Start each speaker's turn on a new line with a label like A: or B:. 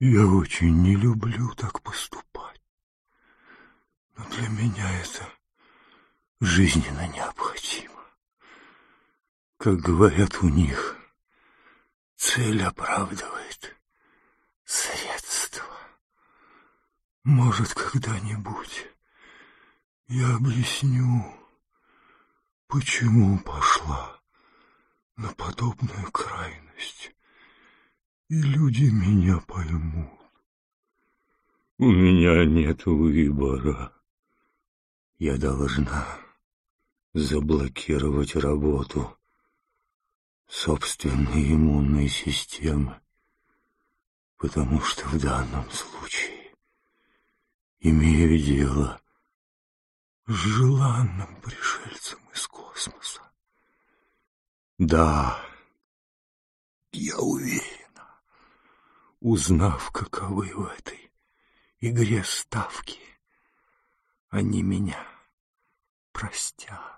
A: Я очень не люблю так поступать. Но для меня это жизненно необходимо. Как говорят у них, цель оправдывает средства. Может, когда-нибудь я объясню, почему пошла на подобную крайность, и люди меня поймут. У меня нет выбора. Я должна заблокировать работу собственной иммунной системы, потому что в данном случае имею дело с желанным пришельцем из космоса. Да, я уверена, узнав, каковы в этой игре ставки, они меня простят.